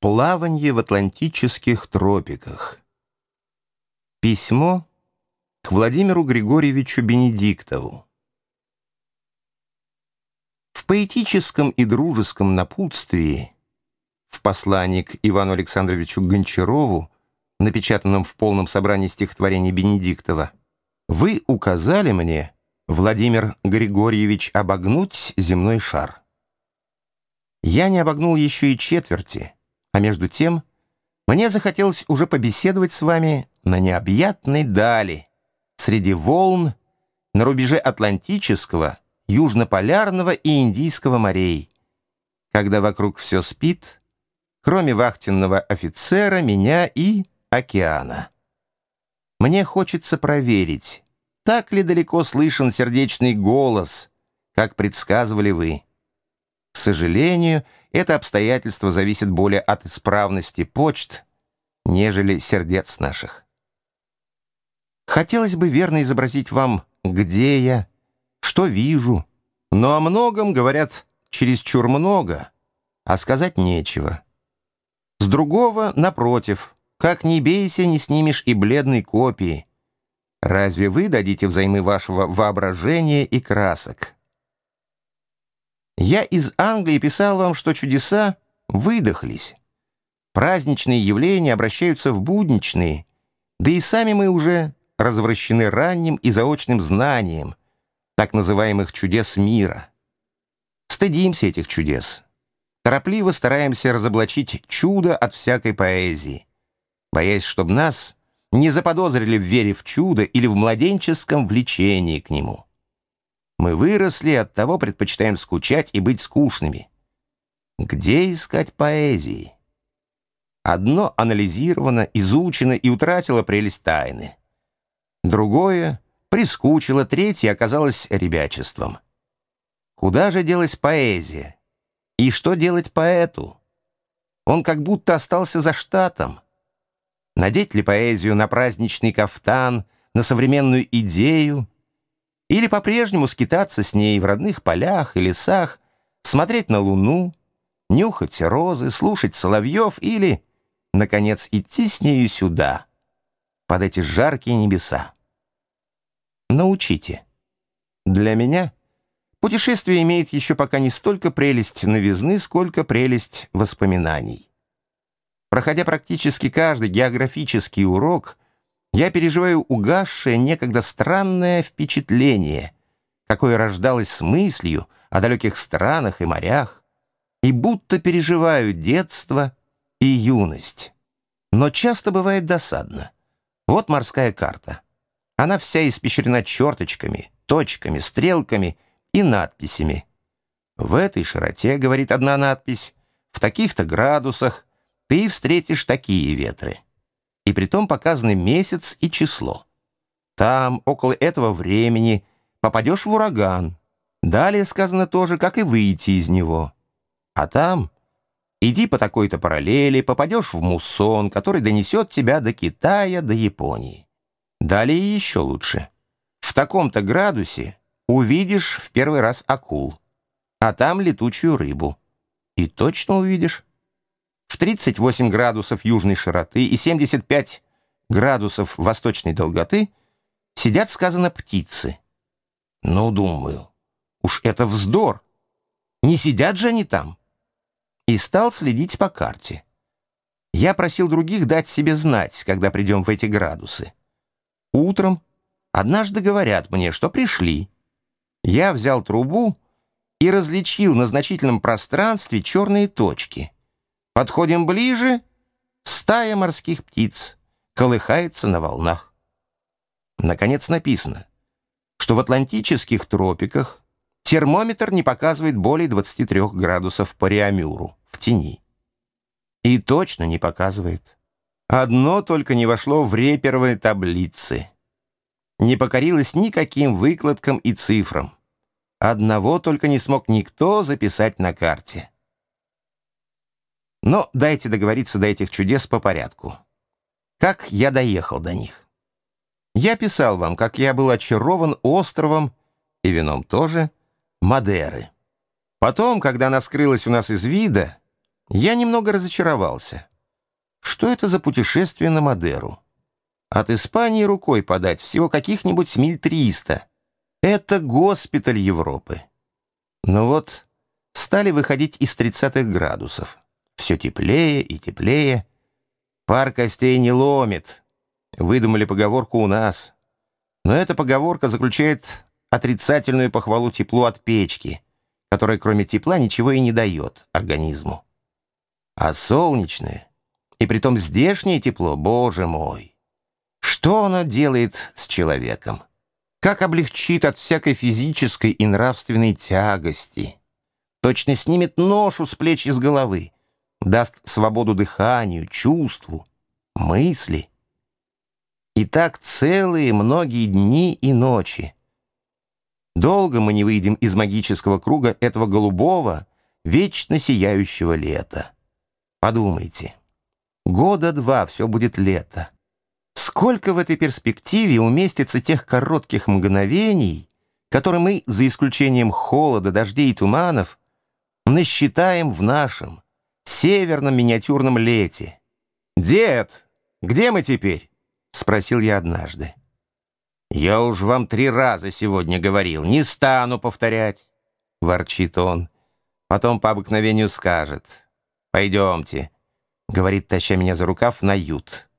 Плаванье в атлантических тропиках. Письмо к Владимиру Григорьевичу Бенедиктову. В поэтическом и дружеском напутствии в послании к Ивану Александровичу Гончарову, напечатанном в полном собрании стихотворений Бенедиктова, вы указали мне, Владимир Григорьевич, обогнуть земной шар. Я не обогнул еще и четверти, а между тем, мне захотелось уже побеседовать с вами на необъятной дали, среди волн, на рубеже Атлантического, Южнополярного и Индийского морей, когда вокруг все спит, кроме вахтенного офицера, меня и океана. Мне хочется проверить, так ли далеко слышен сердечный голос, как предсказывали вы. К сожалению, это обстоятельство зависит более от исправности почт, нежели сердец наших. Хотелось бы верно изобразить вам, где я, что вижу, но о многом говорят чересчур много, а сказать нечего. С другого, напротив, как ни бейся, не снимешь и бледной копии. Разве вы дадите взаймы вашего воображения и красок? Я из Англии писал вам, что чудеса выдохлись. Праздничные явления обращаются в будничные, да и сами мы уже развращены ранним и заочным знанием так называемых чудес мира. Стыдимся этих чудес. Торопливо стараемся разоблачить чудо от всякой поэзии, боясь, чтобы нас не заподозрили в вере в чудо или в младенческом влечении к нему. Мы выросли, оттого предпочитаем скучать и быть скучными. Где искать поэзии? Одно анализировано, изучено и утратило прелесть тайны. Другое прискучило, третье оказалось ребячеством. Куда же делась поэзия? И что делать поэту? Он как будто остался за штатом. Надеть ли поэзию на праздничный кафтан, на современную идею, или по-прежнему скитаться с ней в родных полях и лесах, смотреть на луну, нюхать розы, слушать соловьев или, наконец, идти с нею сюда, под эти жаркие небеса. Научите. Для меня путешествие имеет еще пока не столько прелесть новизны, сколько прелесть воспоминаний. Проходя практически каждый географический урок, я переживаю угасшее некогда странное впечатление, какое рождалось с мыслью о далеких странах и морях, и будто переживаю детство и юность. Но часто бывает досадно. Вот морская карта. Она вся испещрена черточками, точками, стрелками и надписями. В этой широте, говорит одна надпись, в таких-то градусах ты встретишь такие ветры и притом показаны месяц и число. Там, около этого времени, попадешь в ураган. Далее сказано тоже, как и выйти из него. А там иди по такой-то параллели, попадешь в муссон, который донесет тебя до Китая, до Японии. Далее еще лучше. В таком-то градусе увидишь в первый раз акул, а там летучую рыбу. И точно увидишь в 38 градусов южной широты и 75 градусов восточной долготы сидят, сказано, птицы. Ну, думаю, уж это вздор. Не сидят же они там. И стал следить по карте. Я просил других дать себе знать, когда придем в эти градусы. Утром однажды говорят мне, что пришли. Я взял трубу и различил на значительном пространстве черные точки — Подходим ближе, стая морских птиц колыхается на волнах. Наконец написано, что в атлантических тропиках термометр не показывает более 23 градусов по Реамюру в тени. И точно не показывает. Одно только не вошло в реперовые таблицы. Не покорилось никаким выкладкам и цифрам. Одного только не смог никто записать на карте. Но дайте договориться до этих чудес по порядку. Как я доехал до них? Я писал вам, как я был очарован островом, и вином тоже, Мадеры. Потом, когда она скрылась у нас из вида, я немного разочаровался. Что это за путешествие на Мадеру? От Испании рукой подать всего каких-нибудь миль триста. Это госпиталь Европы. Но вот стали выходить из 30-х градусов. Все теплее и теплее. Пар костей не ломит. Выдумали поговорку у нас. Но эта поговорка заключает отрицательную похвалу теплу от печки, которая кроме тепла ничего и не дает организму. А солнечное, и притом здешнее тепло, боже мой, что оно делает с человеком? Как облегчит от всякой физической и нравственной тягости? Точно снимет ношу с плеч и с головы, даст свободу дыханию, чувству, мысли. И так целые многие дни и ночи. Долго мы не выйдем из магического круга этого голубого, вечно сияющего лета. Подумайте, года два все будет лето. Сколько в этой перспективе уместится тех коротких мгновений, которые мы, за исключением холода, дождей и туманов, насчитаем в нашем северном миниатюрном лете. «Дед, где мы теперь?» — спросил я однажды. «Я уж вам три раза сегодня говорил, не стану повторять», — ворчит он. Потом по обыкновению скажет. «Пойдемте», — говорит, таща меня за рукав на ют.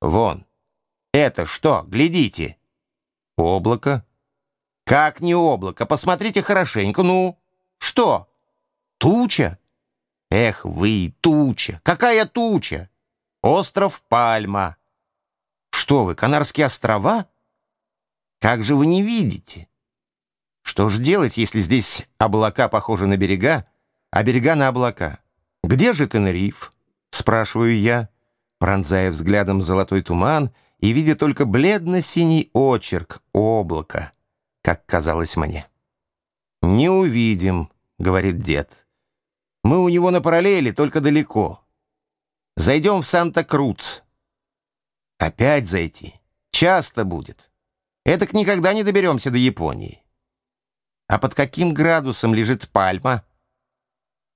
«Вон, это что, глядите?» «Облако». «Как не облако? Посмотрите хорошенько, ну. Что? Туча?» «Эх вы, туча! Какая туча? Остров Пальма». «Что вы, Канарские острова? Как же вы не видите?» «Что ж делать, если здесь облака похожи на берега, а берега на облака?» «Где же Тенериф?» — спрашиваю я, пронзая взглядом золотой туман и видя только бледно-синий очерк облака, как казалось мне. «Не увидим», — говорит дед. «Мы у него на параллели, только далеко. Зайдем в Санта-Круц». «Опять зайти? Часто будет. Этак никогда не доберемся до Японии». «А под каким градусом лежит пальма?»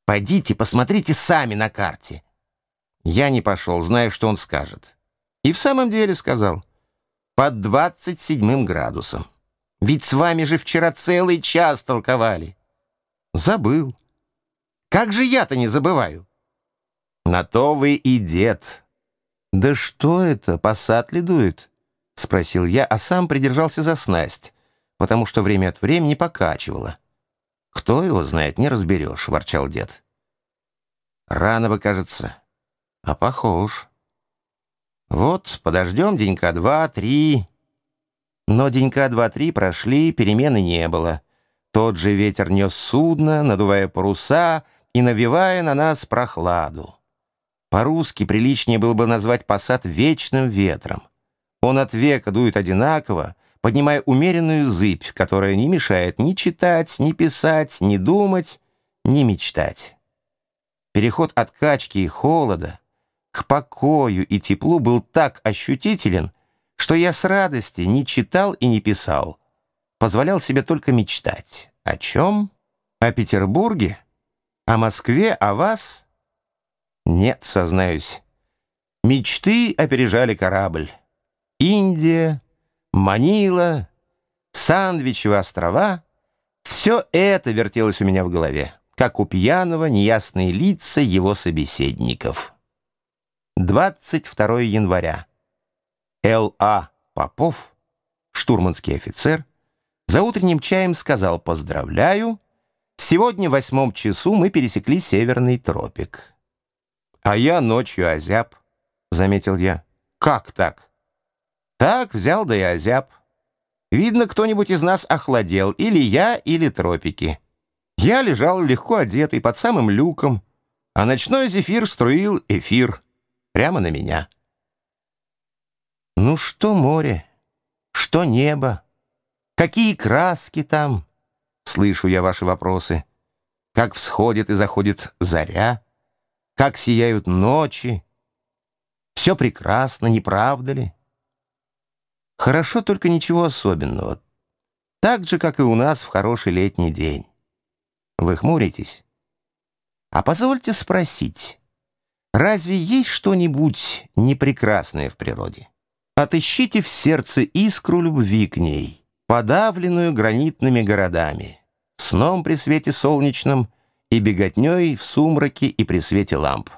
Пойдите, посмотрите сами на карте. Я не пошел, зная, что он скажет. И в самом деле сказал. Под двадцать седьмым градусом. Ведь с вами же вчера целый час толковали. Забыл. Как же я-то не забываю? На то вы и дед. Да что это, посад ли дует? Спросил я, а сам придержался за снасть, потому что время от времени покачивало. «Кто его знает, не разберешь», — ворчал дед. «Рано бы, кажется, а похож. Вот, подождем денька два-три». Но денька два-три прошли, перемены не было. Тот же ветер нес судно, надувая паруса и навевая на нас прохладу. По-русски приличнее было бы назвать посад вечным ветром. Он от века дует одинаково, поднимая умеренную зыбь, которая не мешает ни читать, ни писать, ни думать, ни мечтать. Переход от качки и холода к покою и теплу был так ощутителен, что я с радости не читал и не писал, позволял себе только мечтать. О чем? О Петербурге? О Москве? О вас? Нет, сознаюсь. Мечты опережали корабль. Индия, Манила, Сандвичевы острова — все это вертелось у меня в голове, как у пьяного неясные лица его собеседников. 22 января. Л.А. Попов, штурманский офицер, за утренним чаем сказал «Поздравляю, сегодня в восьмом часу мы пересекли северный тропик». «А я ночью озяб», — заметил я. «Как так?» Так взял да и озяб. Видно, кто-нибудь из нас охладел, или я, или тропики. Я лежал легко одетый под самым люком, а ночной зефир струил эфир прямо на меня. Ну что море, что небо, какие краски там? Слышу я ваши вопросы. Как всходит и заходит заря, как сияют ночи. Все прекрасно, не правда ли? Хорошо, только ничего особенного. Так же, как и у нас в хороший летний день. Вы хмуритесь? А позвольте спросить, разве есть что-нибудь непрекрасное в природе? Отыщите в сердце искру любви к ней, подавленную гранитными городами, сном при свете солнечном и беготней в сумраке и при свете ламп.